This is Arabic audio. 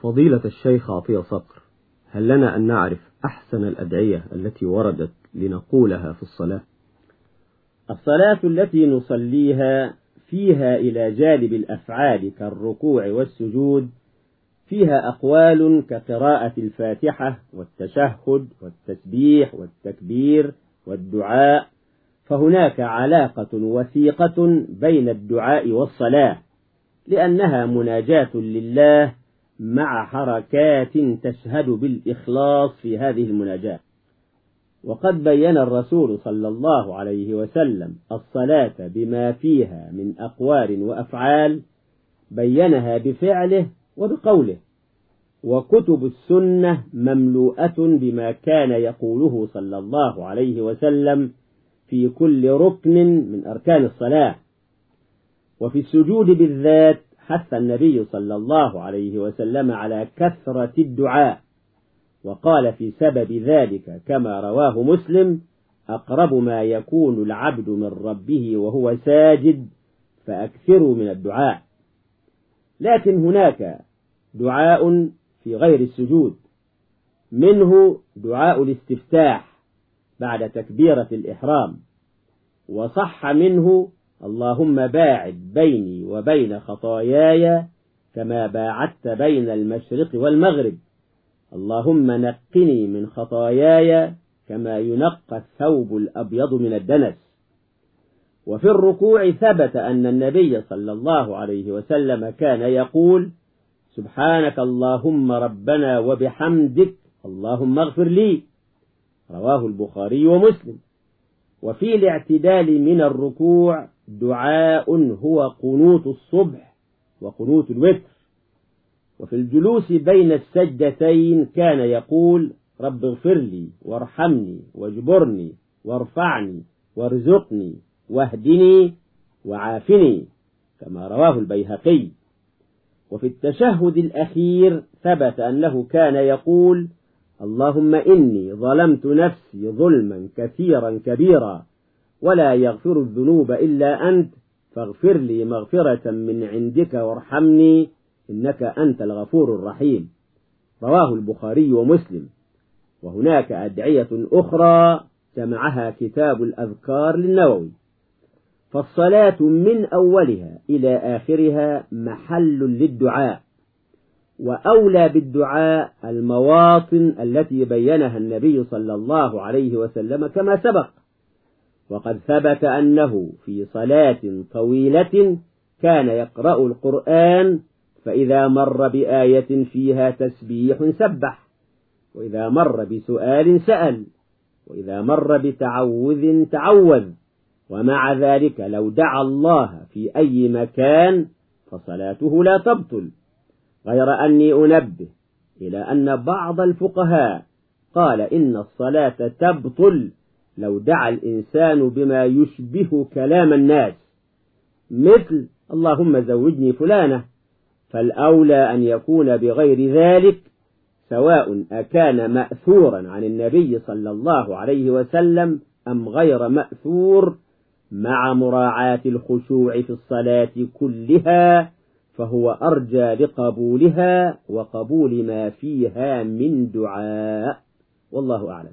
فضيلة الشيخ عطية صقر هل لنا أن نعرف أحسن الأدعية التي وردت لنقولها في الصلاة؟ الصلاة التي نصليها فيها إلى جانب الأفعال كالركوع والسجود فيها أقوال كقراءة الفاتحة والتشهد والتسبيح والتكبير والدعاء فهناك علاقة وثيقة بين الدعاء والصلاة لأنها مناجاة لله مع حركات تشهد بالإخلاص في هذه المناجاة. وقد بين الرسول صلى الله عليه وسلم الصلاة بما فيها من أقوال وأفعال بينها بفعله وبقوله وكتب السنة مملوءة بما كان يقوله صلى الله عليه وسلم في كل ركن من أركان الصلاة. وفي السجود بالذات حث النبي صلى الله عليه وسلم على كثرة الدعاء وقال في سبب ذلك كما رواه مسلم أقرب ما يكون العبد من ربه وهو ساجد فأكثروا من الدعاء. لكن هناك دعاء في غير السجود منه دعاء الاستفتاح بعد تكبيرة الإحرام وصح منه اللهم باعد بيني وبين خطاياي كما باعدت بين المشرق والمغرب. اللهم نقني من خطاياي كما ينقى الثوب الأبيض من الدنس. وفي الركوع ثبت أن النبي صلى الله عليه وسلم كان يقول سبحانك اللهم ربنا وبحمدك اللهم اغفر لي. رواه البخاري ومسلم. وفي الاعتدال من الركوع دعاء هو قنوت الصبح وقنوت الوتر. وفي الجلوس بين السجدتين كان يقول رب اغفر لي وارحمني واجبرني وارفعني وارزقني واهدني وعافني كما رواه البيهقي. وفي التشهد الأخير ثبت أنه كان يقول اللهم إني ظلمت نفسي ظلما كثيرا كبيرا ولا يغفر الذنوب إلا أنت فاغفر لي مغفرة من عندك وارحمني إنك أنت الغفور الرحيم. رواه البخاري ومسلم. وهناك أدعية أخرى جمعها كتاب الأذكار للنووي. فالصلاة من أولها إلى آخرها محل للدعاء وأولى بالدعاء المواطن التي بينها النبي صلى الله عليه وسلم كما سبق. وقد ثبت أنه في صلاة طويلة كان يقرأ القرآن فإذا مر بآية فيها تسبيح سبح وإذا مر بسؤال سأل وإذا مر بتعوذ تعوذ ومع ذلك لو دعا الله في أي مكان فصلاته لا تبطل. غير أني أنبه إلى أن بعض الفقهاء قال إن الصلاة تبطل لو دعا الإنسان بما يشبه كلام الناس مثل اللهم زوجني فلانة فالأولى أن يكون بغير ذلك سواء أكان مأثورا عن النبي صلى الله عليه وسلم أم غير مأثور مع مراعاة الخشوع في الصلاة كلها فهو أرجى لقبولها وقبول ما فيها من دعاء والله أعلم.